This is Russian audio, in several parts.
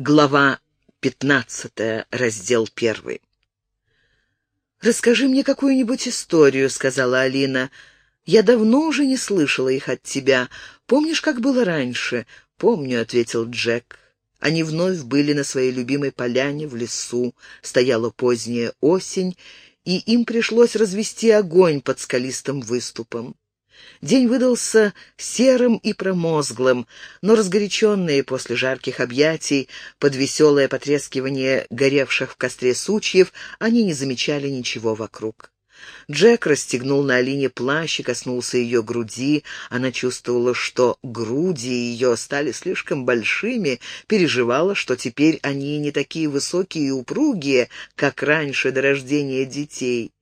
Глава 15, раздел 1. «Расскажи мне какую-нибудь историю», — сказала Алина. «Я давно уже не слышала их от тебя. Помнишь, как было раньше?» «Помню», — ответил Джек. Они вновь были на своей любимой поляне в лесу. Стояла поздняя осень, и им пришлось развести огонь под скалистым выступом. День выдался серым и промозглым, но разгоряченные после жарких объятий, под веселое потрескивание горевших в костре сучьев, они не замечали ничего вокруг. Джек расстегнул на Алине плащ и коснулся ее груди. Она чувствовала, что груди ее стали слишком большими, переживала, что теперь они не такие высокие и упругие, как раньше до рождения детей.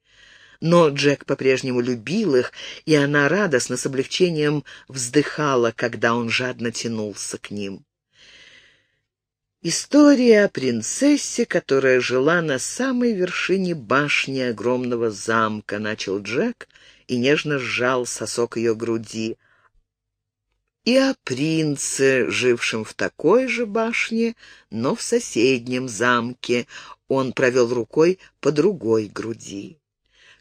Но Джек по-прежнему любил их, и она радостно, с облегчением вздыхала, когда он жадно тянулся к ним. История о принцессе, которая жила на самой вершине башни огромного замка, начал Джек и нежно сжал сосок ее груди. И о принце, жившем в такой же башне, но в соседнем замке, он провел рукой по другой груди.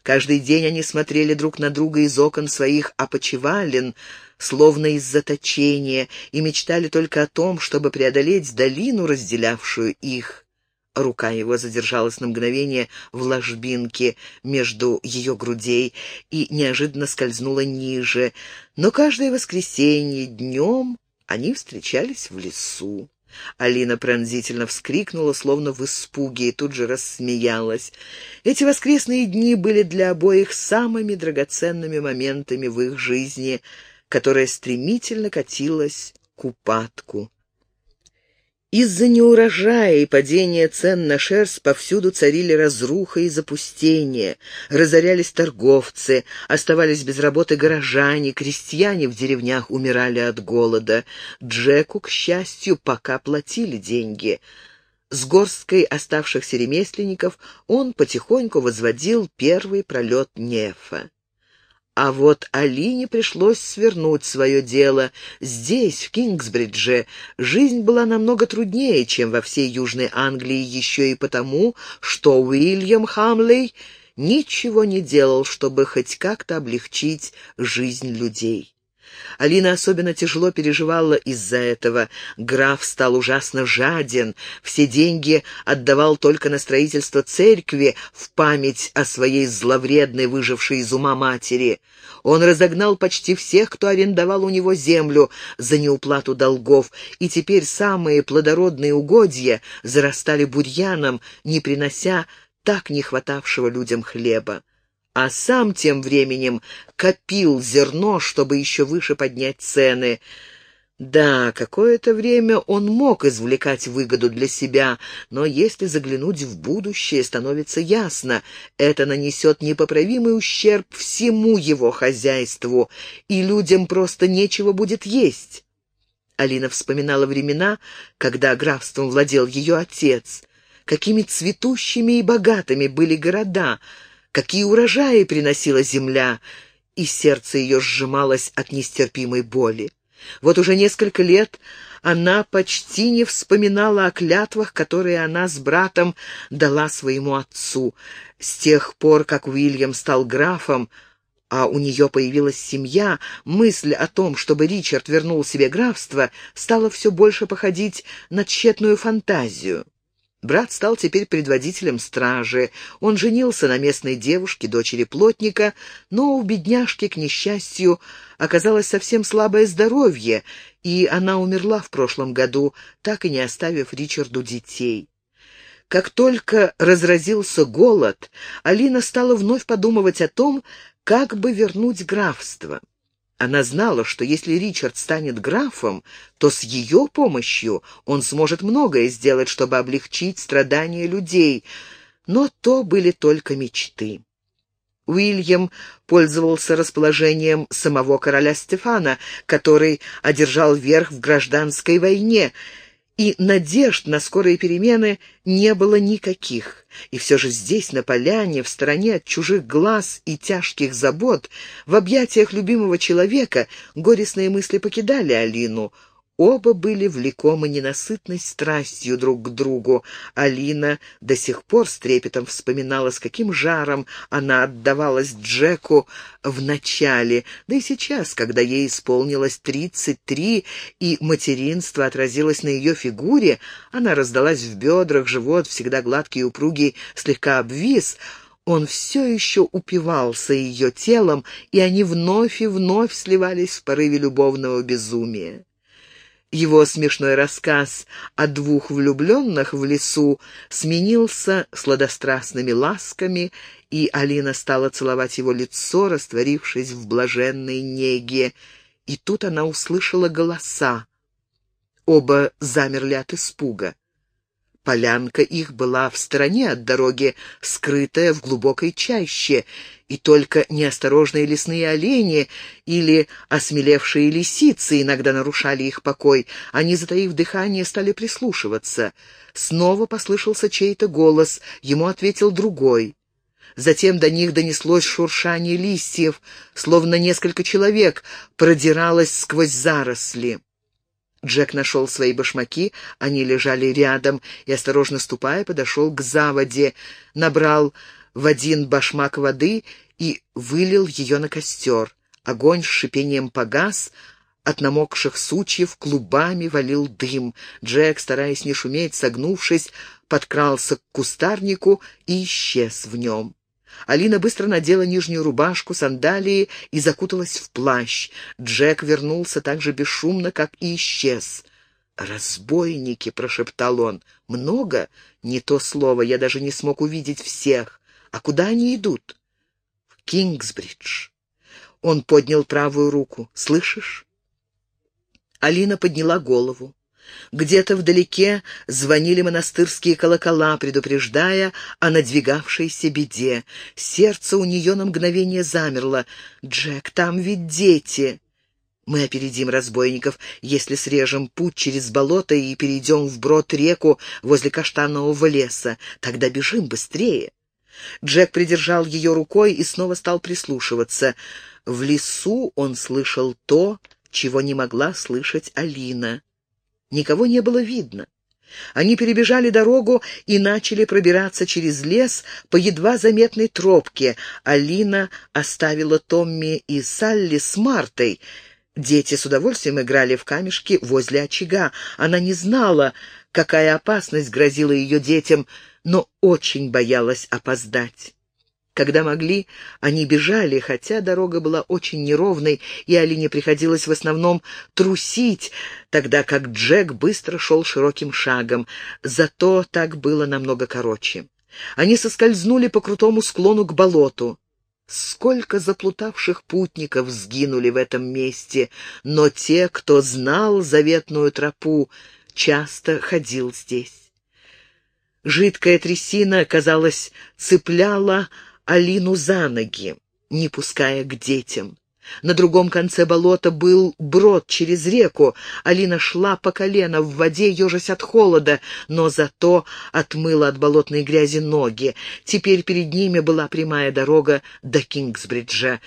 Каждый день они смотрели друг на друга из окон своих опочивален, словно из заточения, и мечтали только о том, чтобы преодолеть долину, разделявшую их. Рука его задержалась на мгновение в ложбинке между ее грудей и неожиданно скользнула ниже, но каждое воскресенье днем они встречались в лесу. Алина пронзительно вскрикнула, словно в испуге, и тут же рассмеялась. Эти воскресные дни были для обоих самыми драгоценными моментами в их жизни, которая стремительно катилась к упадку. Из-за неурожая и падения цен на шерсть повсюду царили разруха и запустение. Разорялись торговцы, оставались без работы горожане, крестьяне в деревнях умирали от голода. Джеку, к счастью, пока платили деньги. С горсткой оставшихся ремесленников он потихоньку возводил первый пролет нефа. А вот Алине пришлось свернуть свое дело. Здесь, в Кингсбридже, жизнь была намного труднее, чем во всей Южной Англии, еще и потому, что Уильям Хамлей ничего не делал, чтобы хоть как-то облегчить жизнь людей. Алина особенно тяжело переживала из-за этого. Граф стал ужасно жаден, все деньги отдавал только на строительство церкви в память о своей зловредной, выжившей из ума матери. Он разогнал почти всех, кто арендовал у него землю за неуплату долгов, и теперь самые плодородные угодья зарастали бурьяном, не принося так не хватавшего людям хлеба а сам тем временем копил зерно, чтобы еще выше поднять цены. Да, какое-то время он мог извлекать выгоду для себя, но если заглянуть в будущее, становится ясно, это нанесет непоправимый ущерб всему его хозяйству, и людям просто нечего будет есть. Алина вспоминала времена, когда графством владел ее отец. Какими цветущими и богатыми были города — какие урожаи приносила земля, и сердце ее сжималось от нестерпимой боли. Вот уже несколько лет она почти не вспоминала о клятвах, которые она с братом дала своему отцу. С тех пор, как Уильям стал графом, а у нее появилась семья, мысль о том, чтобы Ричард вернул себе графство, стала все больше походить на тщетную фантазию. Брат стал теперь предводителем стражи. Он женился на местной девушке, дочери плотника, но у бедняжки, к несчастью, оказалось совсем слабое здоровье, и она умерла в прошлом году, так и не оставив Ричарду детей. Как только разразился голод, Алина стала вновь подумывать о том, как бы вернуть графство. Она знала, что если Ричард станет графом, то с ее помощью он сможет многое сделать, чтобы облегчить страдания людей, но то были только мечты. Уильям пользовался расположением самого короля Стефана, который одержал верх в гражданской войне, и надежд на скорые перемены не было никаких. И все же здесь, на поляне, в стороне от чужих глаз и тяжких забот, в объятиях любимого человека, горестные мысли покидали Алину. Оба были влекомы ненасытной страстью друг к другу. Алина до сих пор с трепетом вспоминала, с каким жаром она отдавалась Джеку в начале, да и сейчас, когда ей исполнилось тридцать три, и материнство отразилось на ее фигуре, она раздалась в бедрах, живот, всегда гладкий и упругий, слегка обвис, он все еще упивался ее телом, и они вновь и вновь сливались в порыве любовного безумия. Его смешной рассказ о двух влюбленных в лесу сменился сладострастными ласками, и Алина стала целовать его лицо, растворившись в блаженной неге. И тут она услышала голоса. Оба замерли от испуга. Полянка их была в стороне от дороги, скрытая в глубокой чаще, и только неосторожные лесные олени или осмелевшие лисицы иногда нарушали их покой. Они, затаив дыхание, стали прислушиваться. Снова послышался чей-то голос, ему ответил другой. Затем до них донеслось шуршание листьев, словно несколько человек продиралось сквозь заросли. Джек нашел свои башмаки, они лежали рядом, и, осторожно ступая, подошел к заводе, набрал в один башмак воды и вылил ее на костер. Огонь с шипением погас, от намокших сучьев клубами валил дым. Джек, стараясь не шуметь, согнувшись, подкрался к кустарнику и исчез в нем. Алина быстро надела нижнюю рубашку, сандалии и закуталась в плащ. Джек вернулся так же бесшумно, как и исчез. «Разбойники!» — прошептал он. «Много? Не то слово, я даже не смог увидеть всех. А куда они идут?» «В Кингсбридж». Он поднял правую руку. «Слышишь?» Алина подняла голову. Где-то вдалеке звонили монастырские колокола, предупреждая о надвигавшейся беде. Сердце у нее на мгновение замерло. «Джек, там ведь дети!» Мы опередим разбойников, если срежем путь через болото и перейдем вброд реку возле каштанового леса. Тогда бежим быстрее. Джек придержал ее рукой и снова стал прислушиваться. В лесу он слышал то, чего не могла слышать Алина. Никого не было видно. Они перебежали дорогу и начали пробираться через лес по едва заметной тропке. Алина оставила Томми и Салли с Мартой. Дети с удовольствием играли в камешки возле очага. Она не знала, какая опасность грозила ее детям, но очень боялась опоздать. Когда могли, они бежали, хотя дорога была очень неровной, и Алине приходилось в основном трусить, тогда как Джек быстро шел широким шагом. Зато так было намного короче. Они соскользнули по крутому склону к болоту. Сколько заплутавших путников сгинули в этом месте, но те, кто знал заветную тропу, часто ходил здесь. Жидкая трясина, казалось, цепляла Алину за ноги, не пуская к детям. На другом конце болота был брод через реку. Алина шла по колено в воде, ежась от холода, но зато отмыла от болотной грязи ноги. Теперь перед ними была прямая дорога до Кингсбриджа.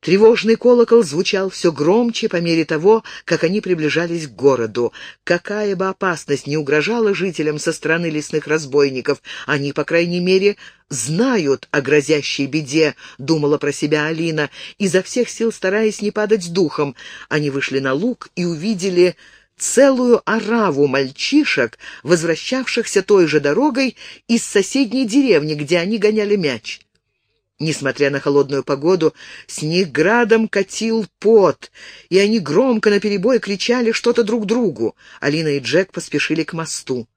Тревожный колокол звучал все громче по мере того, как они приближались к городу. Какая бы опасность ни угрожала жителям со стороны лесных разбойников, они, по крайней мере, знают о грозящей беде, думала про себя Алина, изо всех сил стараясь не падать духом. Они вышли на луг и увидели целую ораву мальчишек, возвращавшихся той же дорогой из соседней деревни, где они гоняли мяч. Несмотря на холодную погоду, с них градом катил пот, и они громко наперебой кричали что-то друг другу. Алина и Джек поспешили к мосту.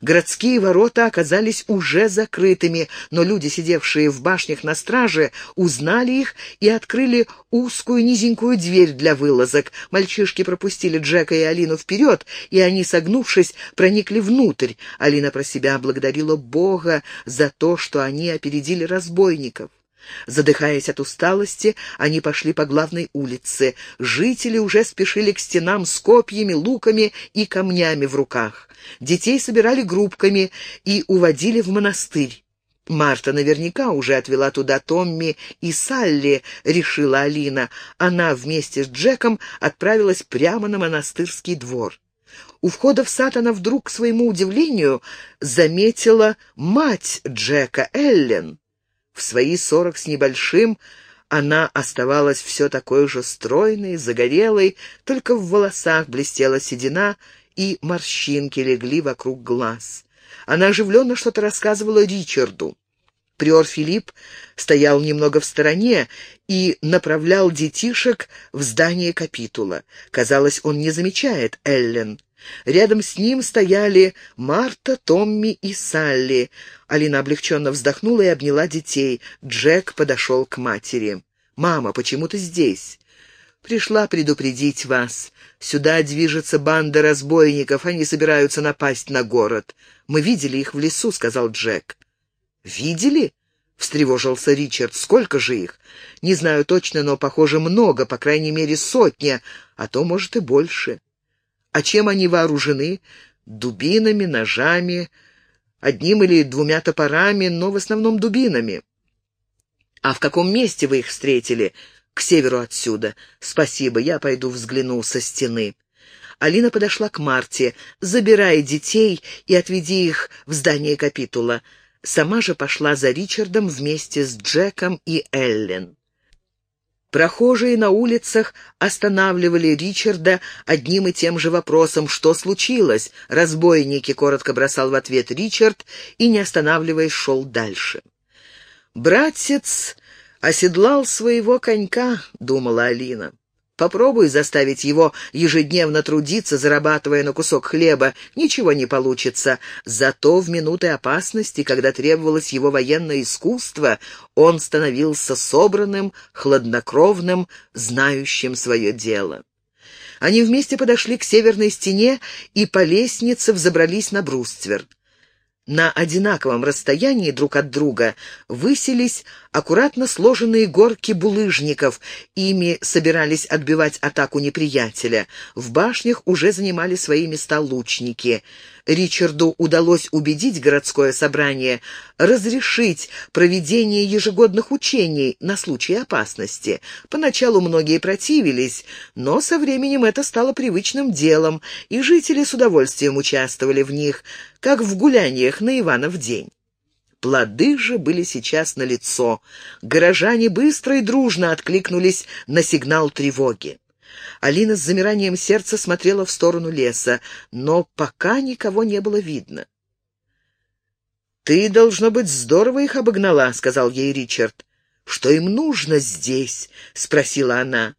Городские ворота оказались уже закрытыми, но люди, сидевшие в башнях на страже, узнали их и открыли узкую низенькую дверь для вылазок. Мальчишки пропустили Джека и Алину вперед, и они, согнувшись, проникли внутрь. Алина про себя благодарила Бога за то, что они опередили разбойников. Задыхаясь от усталости, они пошли по главной улице. Жители уже спешили к стенам с копьями, луками и камнями в руках. Детей собирали группками и уводили в монастырь. Марта наверняка уже отвела туда Томми и Салли, решила Алина. Она вместе с Джеком отправилась прямо на монастырский двор. У входа в сад она вдруг, к своему удивлению, заметила мать Джека, Эллен. В свои сорок с небольшим она оставалась все такой же стройной, загорелой, только в волосах блестела седина, и морщинки легли вокруг глаз. Она оживленно что-то рассказывала Ричарду. Приор Филипп стоял немного в стороне и направлял детишек в здание капитула. Казалось, он не замечает Эллен. Рядом с ним стояли Марта, Томми и Салли. Алина облегченно вздохнула и обняла детей. Джек подошел к матери. «Мама, почему ты здесь?» «Пришла предупредить вас. Сюда движется банда разбойников, они собираются напасть на город. Мы видели их в лесу», — сказал Джек. «Видели?» — встревожился Ричард. «Сколько же их? Не знаю точно, но, похоже, много, по крайней мере, сотня, а то, может, и больше». А чем они вооружены? Дубинами, ножами, одним или двумя топорами, но в основном дубинами. А в каком месте вы их встретили? К северу отсюда. Спасибо, я пойду взгляну со стены. Алина подошла к Марте. «Забирай детей и отведи их в здание капитула». Сама же пошла за Ричардом вместе с Джеком и Эллен. Прохожие на улицах останавливали Ричарда одним и тем же вопросом «Что случилось?». «Разбойники», — коротко бросал в ответ Ричард и, не останавливаясь, шел дальше. «Братец оседлал своего конька», — думала Алина. Попробуй заставить его ежедневно трудиться, зарабатывая на кусок хлеба. Ничего не получится. Зато в минуты опасности, когда требовалось его военное искусство, он становился собранным, хладнокровным, знающим свое дело. Они вместе подошли к северной стене и по лестнице взобрались на бруствер. На одинаковом расстоянии друг от друга высились аккуратно сложенные горки булыжников. Ими собирались отбивать атаку неприятеля. В башнях уже занимали свои места лучники. Ричарду удалось убедить городское собрание разрешить проведение ежегодных учений на случай опасности. Поначалу многие противились, но со временем это стало привычным делом, и жители с удовольствием участвовали в них, как в гуляниях на Иванов день. Плоды же были сейчас налицо. Горожане быстро и дружно откликнулись на сигнал тревоги. Алина с замиранием сердца смотрела в сторону леса, но пока никого не было видно. «Ты, должно быть, здорово их обогнала», — сказал ей Ричард. «Что им нужно здесь?» — спросила она.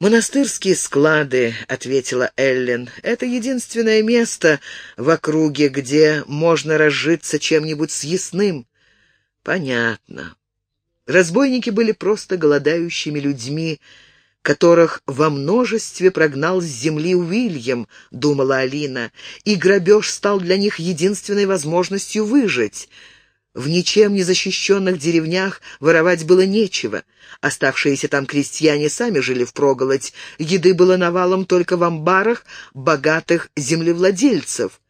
«Монастырские склады», — ответила Эллен. «Это единственное место в округе, где можно разжиться чем-нибудь съестным». «Понятно». Разбойники были просто голодающими людьми, которых во множестве прогнал с земли Уильям, думала Алина, и грабеж стал для них единственной возможностью выжить. В ничем не защищенных деревнях воровать было нечего. Оставшиеся там крестьяне сами жили впроголодь. Еды было навалом только в амбарах богатых землевладельцев.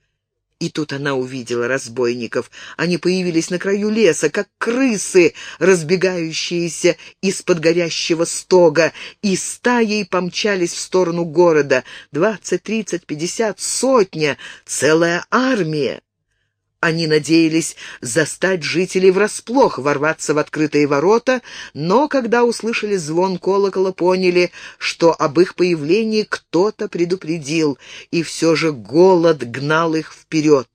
И тут она увидела разбойников. Они появились на краю леса, как крысы, разбегающиеся из-под горящего стога, и стаей помчались в сторону города. Двадцать, тридцать, пятьдесят, сотня, целая армия. Они надеялись застать жителей врасплох, ворваться в открытые ворота, но когда услышали звон колокола, поняли, что об их появлении кто-то предупредил, и все же голод гнал их вперед.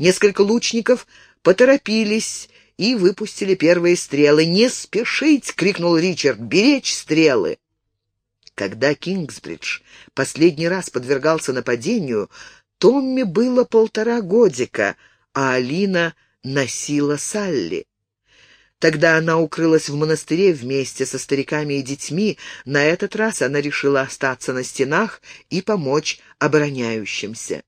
Несколько лучников поторопились и выпустили первые стрелы. «Не спешить!» — крикнул Ричард. «Беречь стрелы!» Когда Кингсбридж последний раз подвергался нападению, Томми было полтора годика — а Алина носила Салли. Тогда она укрылась в монастыре вместе со стариками и детьми. На этот раз она решила остаться на стенах и помочь обороняющимся.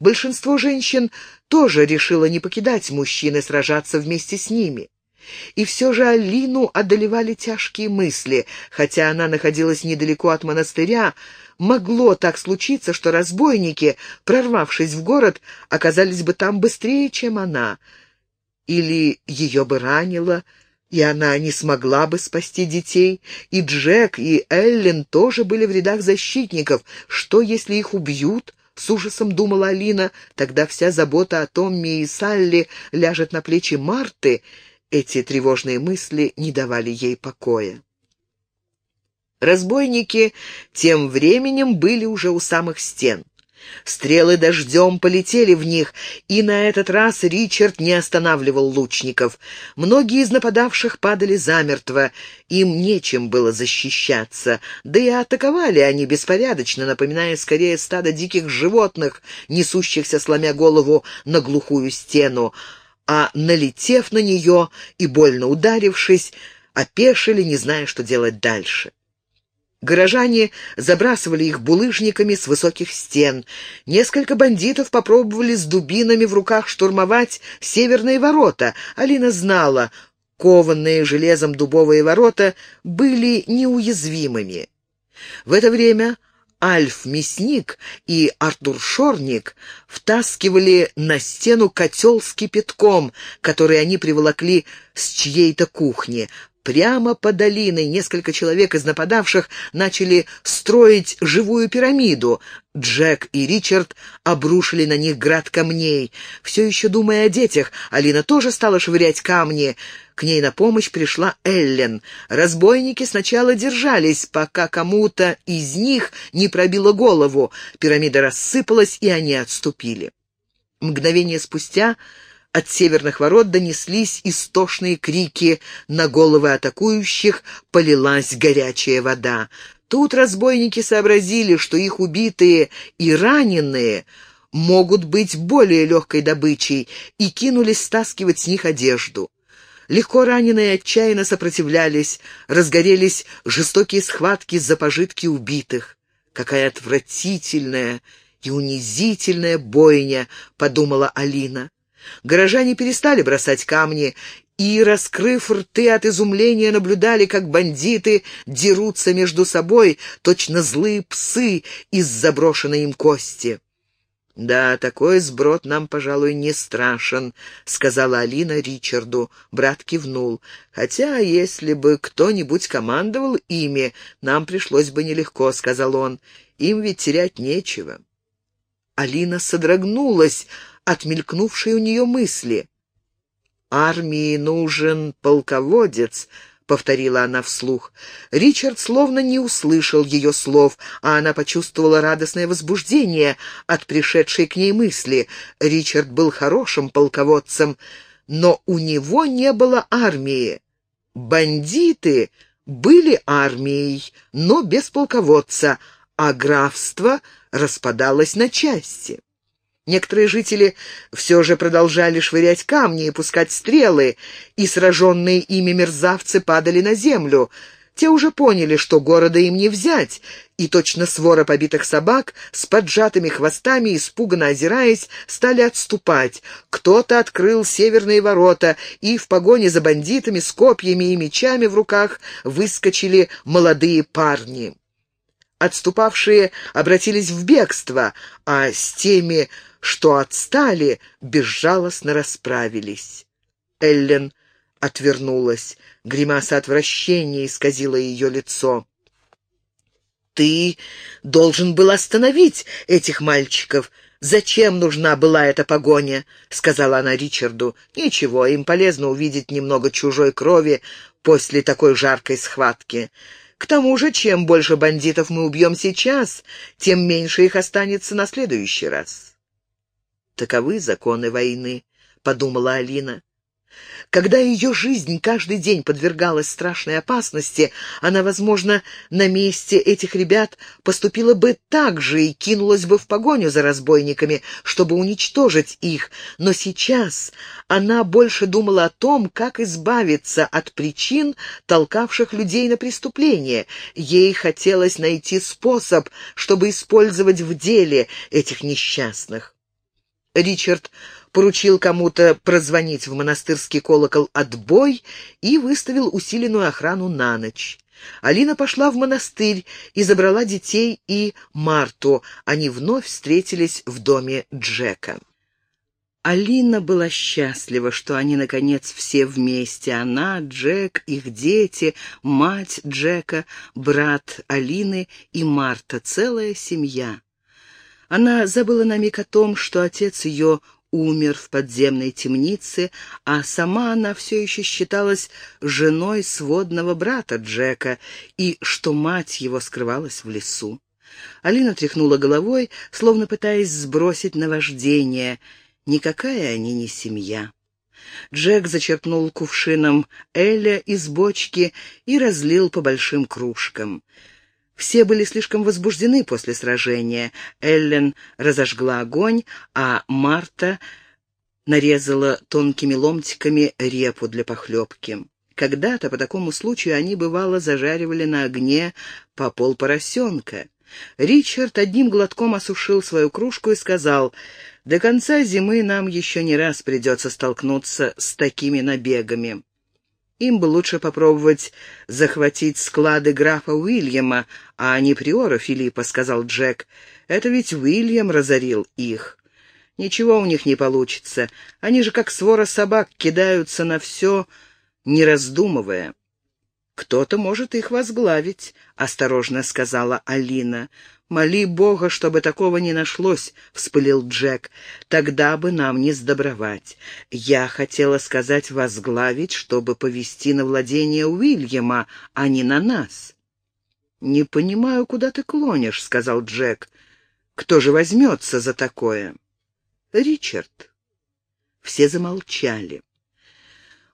Большинство женщин тоже решило не покидать мужчин и сражаться вместе с ними. И все же Алину одолевали тяжкие мысли. Хотя она находилась недалеко от монастыря, могло так случиться, что разбойники, прорвавшись в город, оказались бы там быстрее, чем она. Или ее бы ранило, и она не смогла бы спасти детей. И Джек, и Эллен тоже были в рядах защитников. Что, если их убьют? с ужасом думала Алина, тогда вся забота о Томми и Салли ляжет на плечи Марты. Эти тревожные мысли не давали ей покоя. Разбойники тем временем были уже у самых стен. Стрелы дождем полетели в них, и на этот раз Ричард не останавливал лучников. Многие из нападавших падали замертво, им нечем было защищаться, да и атаковали они беспорядочно, напоминая скорее стадо диких животных, несущихся, сломя голову на глухую стену, а, налетев на нее и больно ударившись, опешили, не зная, что делать дальше. Горожане забрасывали их булыжниками с высоких стен. Несколько бандитов попробовали с дубинами в руках штурмовать северные ворота. Алина знала, кованные железом дубовые ворота были неуязвимыми. В это время Альф Мясник и Артур Шорник втаскивали на стену котел с кипятком, который они приволокли с чьей-то кухни. Прямо по долиной несколько человек из нападавших начали строить живую пирамиду. Джек и Ричард обрушили на них град камней. Все еще думая о детях, Алина тоже стала швырять камни. К ней на помощь пришла Эллен. Разбойники сначала держались, пока кому-то из них не пробило голову. Пирамида рассыпалась, и они отступили. Мгновение спустя от северных ворот донеслись истошные крики, на головы атакующих полилась горячая вода. Тут разбойники сообразили, что их убитые и раненые могут быть более легкой добычей, и кинулись стаскивать с них одежду. Легко раненые отчаянно сопротивлялись, разгорелись жестокие схватки за пожитки убитых. Какая отвратительная и унизительная бойня, подумала Алина. Горожане перестали бросать камни и, раскрыв рты от изумления, наблюдали, как бандиты дерутся между собой, точно злые псы из заброшенной им кости. «Да, такой сброд нам, пожалуй, не страшен», — сказала Алина Ричарду. Брат кивнул. «Хотя, если бы кто-нибудь командовал ими, нам пришлось бы нелегко», — сказал он. «Им ведь терять нечего». Алина содрогнулась от мелькнувшей у нее мысли. «Армии нужен полководец», — повторила она вслух. Ричард словно не услышал ее слов, а она почувствовала радостное возбуждение от пришедшей к ней мысли. Ричард был хорошим полководцем, но у него не было армии. Бандиты были армией, но без полководца, а графство распадалось на части. Некоторые жители все же продолжали швырять камни и пускать стрелы, и сраженные ими мерзавцы падали на землю. Те уже поняли, что города им не взять, и точно свора побитых собак с поджатыми хвостами, испуганно озираясь, стали отступать. Кто-то открыл северные ворота, и в погоне за бандитами с копьями и мечами в руках выскочили молодые парни. Отступавшие обратились в бегство, а с теми, что отстали, безжалостно расправились. Эллен отвернулась. Гримаса отвращения исказила ее лицо. «Ты должен был остановить этих мальчиков. Зачем нужна была эта погоня?» — сказала она Ричарду. «Ничего, им полезно увидеть немного чужой крови после такой жаркой схватки. К тому же, чем больше бандитов мы убьем сейчас, тем меньше их останется на следующий раз». Таковы законы войны, подумала Алина. Когда ее жизнь каждый день подвергалась страшной опасности, она, возможно, на месте этих ребят поступила бы так же и кинулась бы в погоню за разбойниками, чтобы уничтожить их. Но сейчас она больше думала о том, как избавиться от причин, толкавших людей на преступление. Ей хотелось найти способ, чтобы использовать в деле этих несчастных. Ричард поручил кому-то прозвонить в монастырский колокол «Отбой» и выставил усиленную охрану на ночь. Алина пошла в монастырь и забрала детей и Марту. Они вновь встретились в доме Джека. Алина была счастлива, что они, наконец, все вместе. Она, Джек, их дети, мать Джека, брат Алины и Марта, целая семья. Она забыла на миг о том, что отец ее умер в подземной темнице, а сама она все еще считалась женой сводного брата Джека, и что мать его скрывалась в лесу. Алина тряхнула головой, словно пытаясь сбросить наваждение. Никакая они не семья. Джек зачерпнул кувшином Эля из бочки и разлил по большим кружкам. Все были слишком возбуждены после сражения. Эллен разожгла огонь, а Марта нарезала тонкими ломтиками репу для похлебки. Когда-то по такому случаю они, бывало, зажаривали на огне по пол поросенка. Ричард одним глотком осушил свою кружку и сказал, «До конца зимы нам еще не раз придется столкнуться с такими набегами». Им бы лучше попробовать захватить склады графа Уильяма, а не приора Филиппа, — сказал Джек. Это ведь Уильям разорил их. Ничего у них не получится. Они же как свора собак кидаются на все, не раздумывая. «Кто-то может их возглавить», — осторожно сказала Алина. «Моли Бога, чтобы такого не нашлось», — вспылил Джек. «Тогда бы нам не сдобровать. Я хотела сказать возглавить, чтобы повести на владение Уильяма, а не на нас». «Не понимаю, куда ты клонишь», — сказал Джек. «Кто же возьмется за такое?» «Ричард». Все замолчали.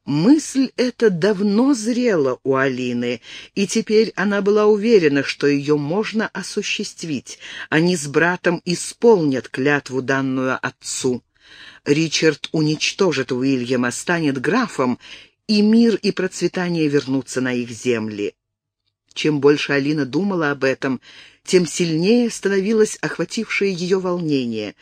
Мысль эта давно зрела у Алины, и теперь она была уверена, что ее можно осуществить. Они с братом исполнят клятву, данную отцу. Ричард уничтожит Уильяма, станет графом, и мир и процветание вернутся на их земли. Чем больше Алина думала об этом, тем сильнее становилось охватившее ее волнение.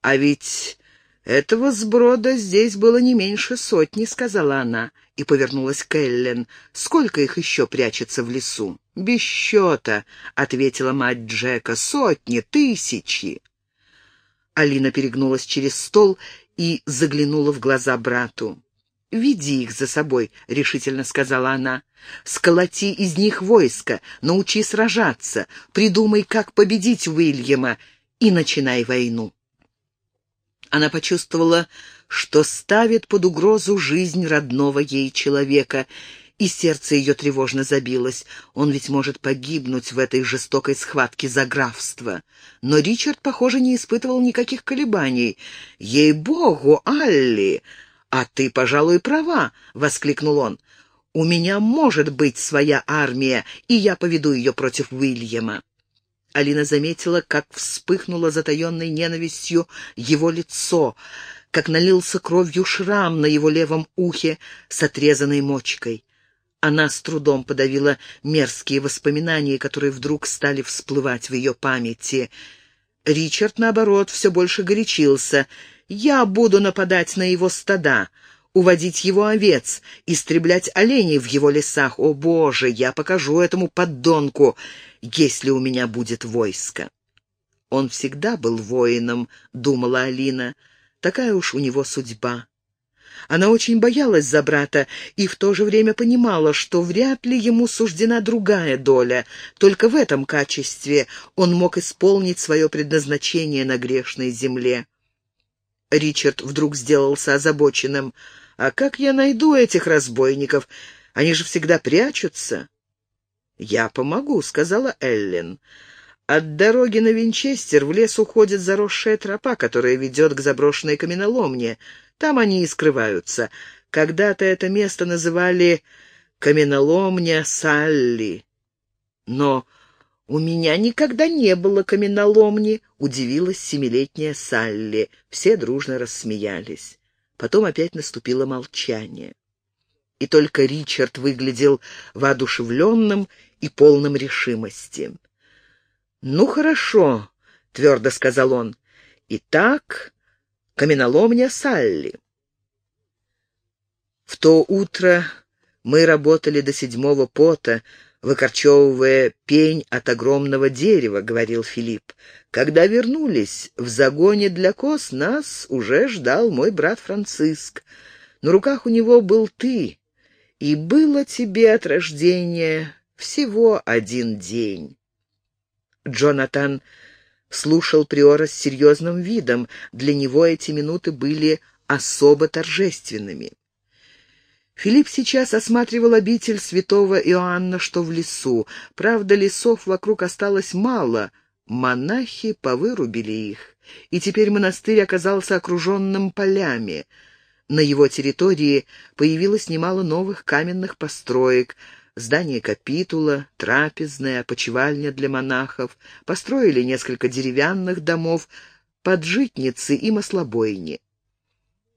А ведь «Этого сброда здесь было не меньше сотни», — сказала она и повернулась к Эллен. «Сколько их еще прячется в лесу?» «Без счета», — ответила мать Джека. «Сотни, тысячи». Алина перегнулась через стол и заглянула в глаза брату. «Веди их за собой», — решительно сказала она. «Сколоти из них войско, научи сражаться, придумай, как победить Уильяма, и начинай войну». Она почувствовала, что ставит под угрозу жизнь родного ей человека, и сердце ее тревожно забилось. Он ведь может погибнуть в этой жестокой схватке за графство. Но Ричард, похоже, не испытывал никаких колебаний. «Ей-богу, Алли! А ты, пожалуй, права!» — воскликнул он. «У меня может быть своя армия, и я поведу ее против Уильяма». Алина заметила, как вспыхнуло затаенной ненавистью его лицо, как налился кровью шрам на его левом ухе с отрезанной мочкой. Она с трудом подавила мерзкие воспоминания, которые вдруг стали всплывать в ее памяти. Ричард, наоборот, все больше горячился. «Я буду нападать на его стада уводить его овец, истреблять оленей в его лесах. О, Боже, я покажу этому поддонку, если у меня будет войско. Он всегда был воином, думала Алина. Такая уж у него судьба. Она очень боялась за брата и в то же время понимала, что вряд ли ему суждена другая доля. Только в этом качестве он мог исполнить свое предназначение на грешной земле. Ричард вдруг сделался озабоченным. А как я найду этих разбойников? Они же всегда прячутся. «Я помогу», — сказала Эллен. От дороги на Винчестер в лес уходит заросшая тропа, которая ведет к заброшенной каменоломне. Там они и скрываются. Когда-то это место называли «каменоломня Салли». Но у меня никогда не было каменоломни, удивилась семилетняя Салли. Все дружно рассмеялись. Потом опять наступило молчание. И только Ричард выглядел воодушевленным и полным решимости. «Ну, хорошо», — твердо сказал он. «Итак, каменоломня Салли». В то утро мы работали до седьмого пота, выкорчевывая пень от огромного дерева», — говорил Филипп. «Когда вернулись в загоне для коз, нас уже ждал мой брат Франциск. На руках у него был ты, и было тебе от рождения всего один день». Джонатан слушал приора с серьезным видом. Для него эти минуты были особо торжественными. Филипп сейчас осматривал обитель святого Иоанна, что в лесу. Правда, лесов вокруг осталось мало. Монахи повырубили их, и теперь монастырь оказался окруженным полями. На его территории появилось немало новых каменных построек, здание капитула, трапезная, опочивальня для монахов, построили несколько деревянных домов, поджитницы и маслобойни.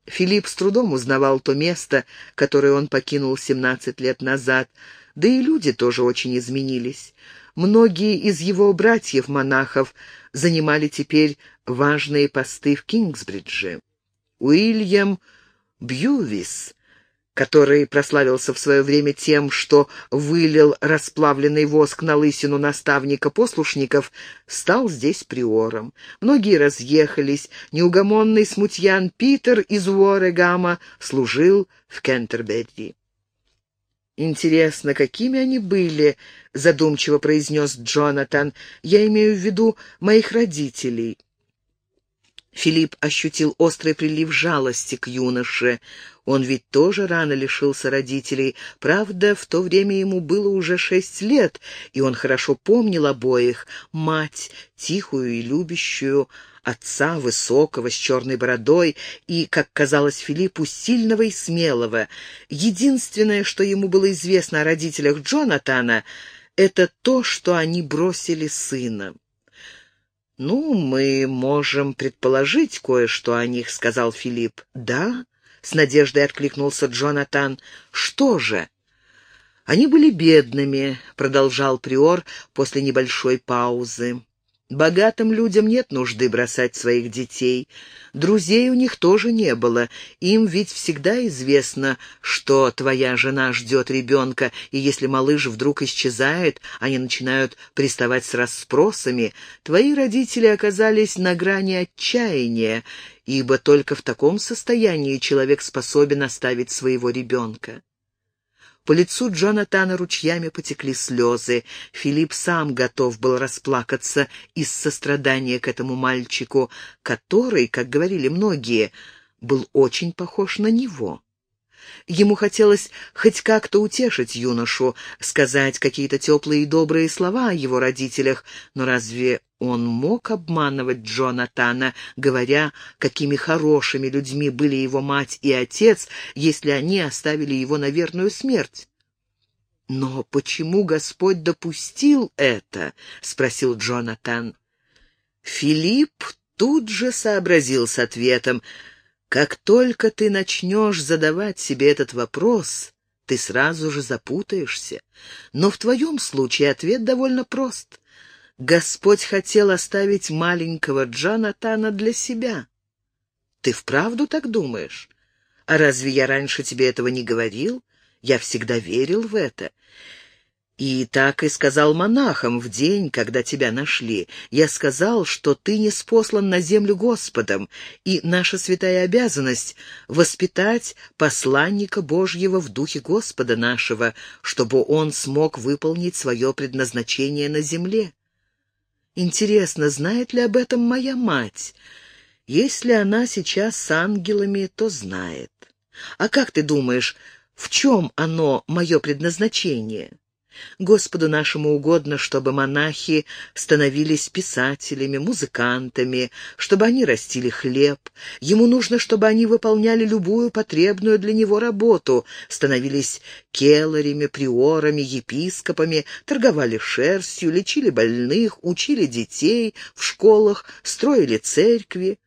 Филипп с трудом узнавал то место, которое он покинул 17 лет назад, да и люди тоже очень изменились. Многие из его братьев-монахов занимали теперь важные посты в Кингсбридже. Уильям Бьювис который прославился в свое время тем, что вылил расплавленный воск на лысину наставника послушников, стал здесь приором. Многие разъехались. Неугомонный смутьян Питер из Уорегама служил в Кентерберри. «Интересно, какими они были?» — задумчиво произнес Джонатан. «Я имею в виду моих родителей». Филипп ощутил острый прилив жалости к юноше. Он ведь тоже рано лишился родителей. Правда, в то время ему было уже шесть лет, и он хорошо помнил обоих. Мать, тихую и любящую, отца высокого, с черной бородой и, как казалось Филиппу, сильного и смелого. Единственное, что ему было известно о родителях Джонатана, это то, что они бросили сына. «Ну, мы можем предположить кое-что о них», — сказал Филипп. «Да?» — с надеждой откликнулся Джонатан. «Что же?» «Они были бедными», — продолжал Приор после небольшой паузы. Богатым людям нет нужды бросать своих детей. Друзей у них тоже не было. Им ведь всегда известно, что твоя жена ждет ребенка, и если малыш вдруг исчезает, они начинают приставать с расспросами. Твои родители оказались на грани отчаяния, ибо только в таком состоянии человек способен оставить своего ребенка. По лицу Джонатана ручьями потекли слезы. Филипп сам готов был расплакаться из сострадания к этому мальчику, который, как говорили многие, был очень похож на него. Ему хотелось хоть как-то утешить юношу, сказать какие-то теплые и добрые слова о его родителях, но разве он мог обманывать Джонатана, говоря, какими хорошими людьми были его мать и отец, если они оставили его на верную смерть? «Но почему Господь допустил это?» — спросил Джонатан. Филипп тут же сообразил с ответом — как только ты начнешь задавать себе этот вопрос, ты сразу же запутаешься. Но в твоем случае ответ довольно прост. Господь хотел оставить маленького Джонатана для себя. Ты вправду так думаешь? А разве я раньше тебе этого не говорил? Я всегда верил в это. И так и сказал монахам в день, когда тебя нашли. Я сказал, что ты не спослан на землю Господом, и наша святая обязанность — воспитать посланника Божьего в духе Господа нашего, чтобы он смог выполнить свое предназначение на земле. Интересно, знает ли об этом моя мать? Если она сейчас с ангелами, то знает. А как ты думаешь, в чем оно, мое предназначение?» Господу нашему угодно, чтобы монахи становились писателями, музыкантами, чтобы они растили хлеб. Ему нужно, чтобы они выполняли любую потребную для него работу, становились келарями, приорами, епископами, торговали шерстью, лечили больных, учили детей в школах, строили церкви.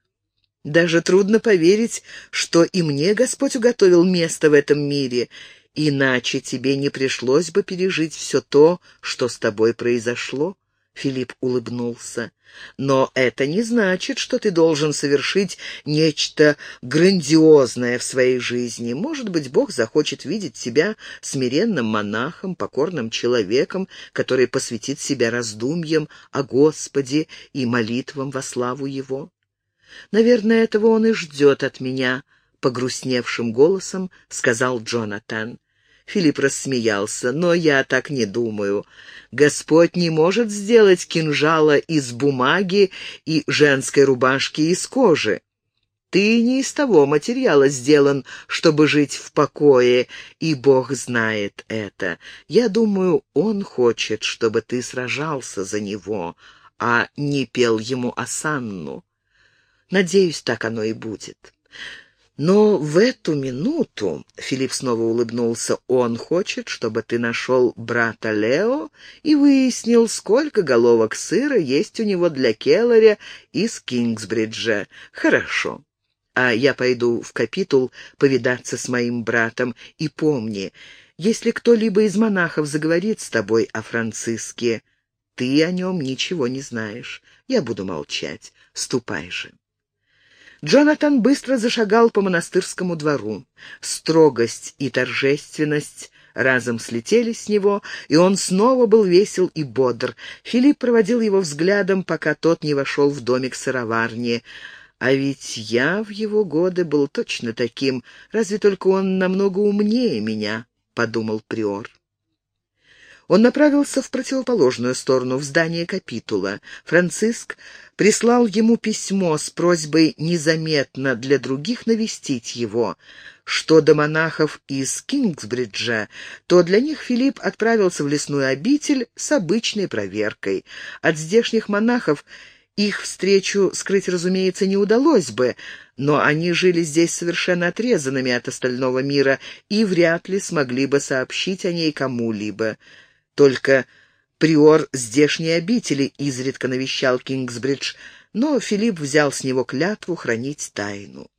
Даже трудно поверить, что и мне Господь уготовил место в этом мире — Иначе тебе не пришлось бы пережить все то, что с тобой произошло. Филипп улыбнулся. «Но это не значит, что ты должен совершить нечто грандиозное в своей жизни. Может быть, Бог захочет видеть тебя смиренным монахом, покорным человеком, который посвятит себя раздумьям о Господе и молитвам во славу Его. Наверное, этого Он и ждет от меня», — погрустневшим голосом сказал Джонатан. Филипп рассмеялся. «Но я так не думаю. Господь не может сделать кинжала из бумаги и женской рубашки из кожи. Ты не из того материала сделан, чтобы жить в покое, и Бог знает это. Я думаю, Он хочет, чтобы ты сражался за Него, а не пел Ему осанну. Надеюсь, так оно и будет. Но в эту минуту, — Филипп снова улыбнулся, — он хочет, чтобы ты нашел брата Лео и выяснил, сколько головок сыра есть у него для Келларя из Кингсбриджа. Хорошо. А я пойду в капитул повидаться с моим братом. И помни, если кто-либо из монахов заговорит с тобой о Франциске, ты о нем ничего не знаешь. Я буду молчать. Ступай же. Джонатан быстро зашагал по монастырскому двору. Строгость и торжественность разом слетели с него, и он снова был весел и бодр. Филипп проводил его взглядом, пока тот не вошел в домик сыроварни. А ведь я в его годы был точно таким, разве только он намного умнее меня, — подумал приор. Он направился в противоположную сторону, в здание капитула. Франциск прислал ему письмо с просьбой незаметно для других навестить его. Что до монахов из Кингсбриджа, то для них Филипп отправился в лесную обитель с обычной проверкой. От здешних монахов их встречу скрыть, разумеется, не удалось бы, но они жили здесь совершенно отрезанными от остального мира и вряд ли смогли бы сообщить о ней кому-либо. Только приор здешней обители изредка навещал Кингсбридж, но Филипп взял с него клятву хранить тайну.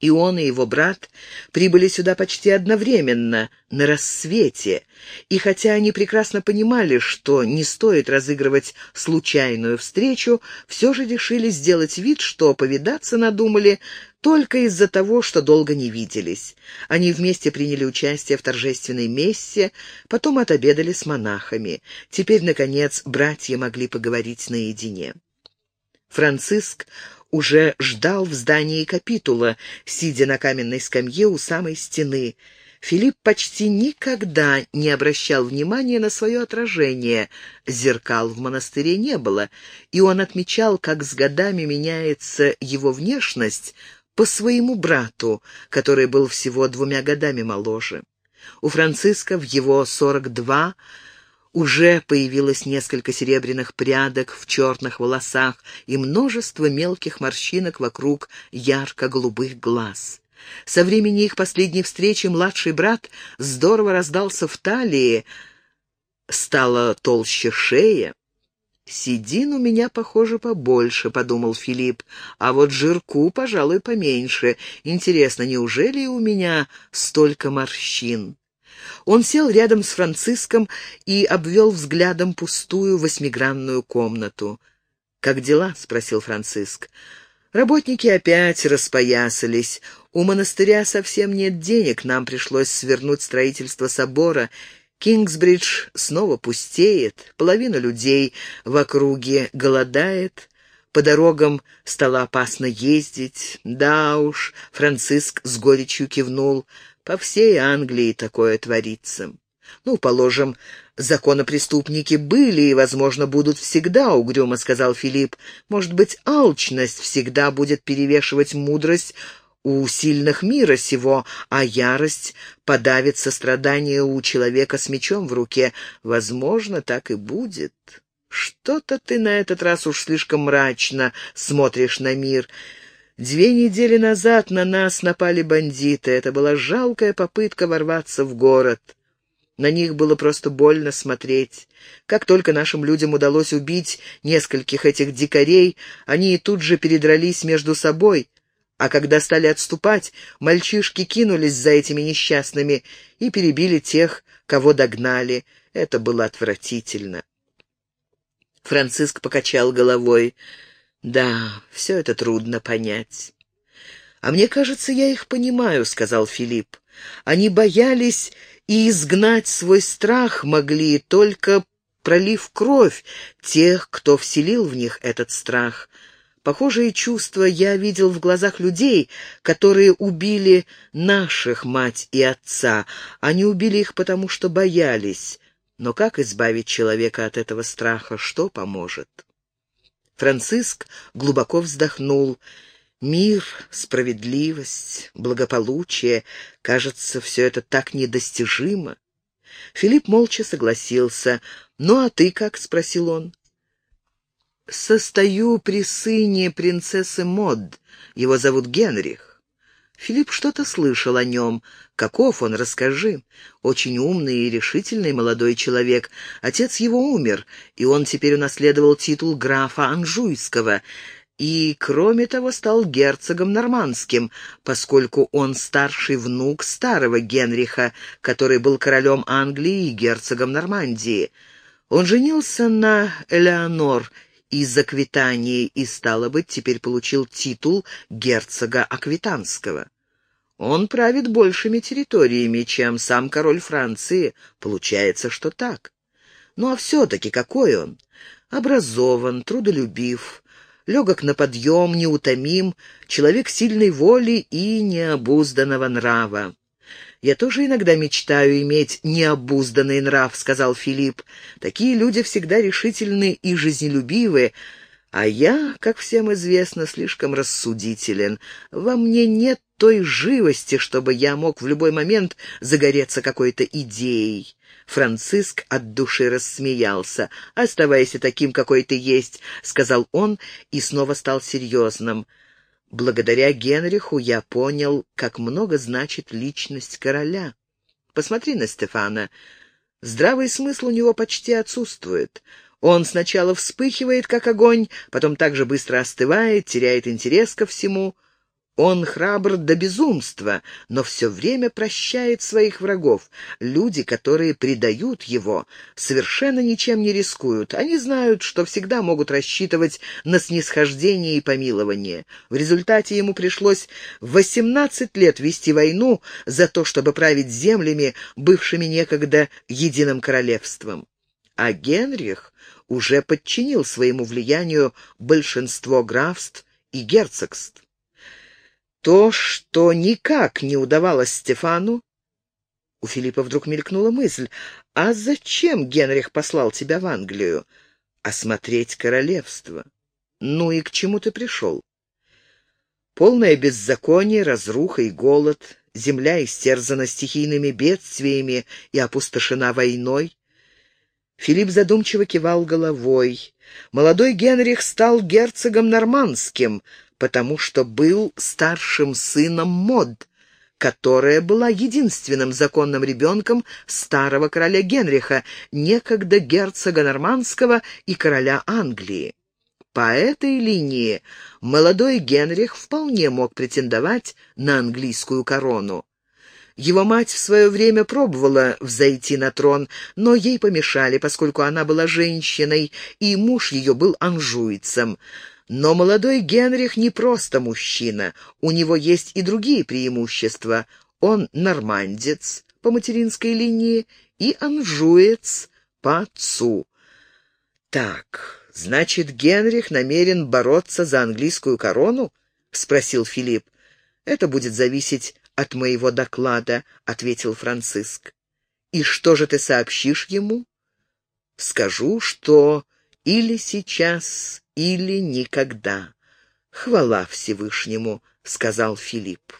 И он, и его брат прибыли сюда почти одновременно, на рассвете, и хотя они прекрасно понимали, что не стоит разыгрывать случайную встречу, все же решили сделать вид, что повидаться надумали только из-за того, что долго не виделись. Они вместе приняли участие в торжественной мессе, потом отобедали с монахами. Теперь, наконец, братья могли поговорить наедине. Франциск уже ждал в здании капитула, сидя на каменной скамье у самой стены. Филипп почти никогда не обращал внимания на свое отражение. Зеркал в монастыре не было, и он отмечал, как с годами меняется его внешность по своему брату, который был всего двумя годами моложе. У Франциска в его сорок два уже появилось несколько серебряных прядок в черных волосах и множество мелких морщинок вокруг ярко-голубых глаз. Со времени их последней встречи младший брат здорово раздался в талии, стала толще шея. «Седин у меня, похоже, побольше», — подумал Филипп, «а вот жирку, пожалуй, поменьше. Интересно, неужели у меня столько морщин?» Он сел рядом с Франциском и обвел взглядом пустую восьмигранную комнату. «Как дела?» — спросил Франциск. «Работники опять распоясались. У монастыря совсем нет денег, нам пришлось свернуть строительство собора. Кингсбридж снова пустеет, половина людей в округе голодает». По дорогам стало опасно ездить. Да уж, Франциск с горечью кивнул. По всей Англии такое творится. Ну, положим, законопреступники были и, возможно, будут всегда, — угрюмо сказал Филипп. Может быть, алчность всегда будет перевешивать мудрость у сильных мира сего, а ярость подавит сострадание у человека с мечом в руке. Возможно, так и будет. Что-то ты на этот раз уж слишком мрачно смотришь на мир. Две недели назад на нас напали бандиты. Это была жалкая попытка ворваться в город. На них было просто больно смотреть. Как только нашим людям удалось убить нескольких этих дикарей, они тут же передрались между собой. А когда стали отступать, мальчишки кинулись за этими несчастными и перебили тех, кого догнали. Это было отвратительно. Франциск покачал головой. Да, все это трудно понять. «А мне кажется, я их понимаю», — сказал Филипп. «Они боялись и изгнать свой страх могли, только пролив кровь тех, кто вселил в них этот страх. Похожие чувства я видел в глазах людей, которые убили наших мать и отца. Они убили их потому, что боялись. Но как избавить человека от этого страха? Что поможет? Франциск глубоко вздохнул. Мир, справедливость, благополучие, кажется, все это так недостижимо. Филипп молча согласился. «Ну а ты как?» — спросил он. «Состою при сыне принцессы Мод. Его зовут Генрих». Филипп что-то слышал о нем. Каков он, расскажи. Очень умный и решительный молодой человек. Отец его умер, и он теперь унаследовал титул графа Анжуйского и, кроме того, стал герцогом нормандским, поскольку он старший внук старого Генриха, который был королем Англии и герцогом Нормандии. Он женился на Элеонор из Аквитании и, стало быть, теперь получил титул герцога Аквитанского. Он правит большими территориями, чем сам король Франции. Получается, что так. Ну а все-таки какой он? Образован, трудолюбив, легок на подъем, неутомим, человек сильной воли и необузданного нрава. «Я тоже иногда мечтаю иметь необузданный нрав», — сказал Филипп. «Такие люди всегда решительны и жизнелюбивы, а я, как всем известно, слишком рассудителен. Во мне нет той живости, чтобы я мог в любой момент загореться какой-то идеей». Франциск от души рассмеялся. «Оставайся таким, какой ты есть», — сказал он и снова стал серьезным. Благодаря Генриху я понял, как много значит личность короля. Посмотри на Стефана. Здравый смысл у него почти отсутствует. Он сначала вспыхивает, как огонь, потом так же быстро остывает, теряет интерес ко всему — он храбр до безумства, но все время прощает своих врагов. Люди, которые предают его, совершенно ничем не рискуют. Они знают, что всегда могут рассчитывать на снисхождение и помилование. В результате ему пришлось 18 лет вести войну за то, чтобы править землями, бывшими некогда единым королевством. А Генрих уже подчинил своему влиянию большинство графств и герцогств. То, что никак не удавалось Стефану, у Филиппа вдруг мелькнула мысль, а зачем Генрих послал тебя в Англию? Осмотреть королевство. Ну и к чему ты пришел? Полное беззаконие, разруха и голод, земля истерзана стихийными бедствиями и опустошена войной. Филипп задумчиво кивал головой. Молодой Генрих стал герцогом нормандским, потому что был старшим сыном Мод, которая была единственным законным ребенком старого короля Генриха, некогда герцога Нормандского и короля Англии. По этой линии молодой Генрих вполне мог претендовать на английскую корону. Его мать в свое время пробовала взойти на трон, но ей помешали, поскольку она была женщиной, и муж ее был анжуйцем. Но молодой Генрих не просто мужчина, у него есть и другие преимущества. Он нормандец по материнской линии и анжуец по отцу. Так, значит, Генрих намерен бороться за английскую корону? спросил Филипп. Это будет зависеть от моего доклада, ответил Франциск. И что же ты сообщишь ему? Скажу, что или сейчас, или никогда. Хвала Всевышнему, сказал Филипп.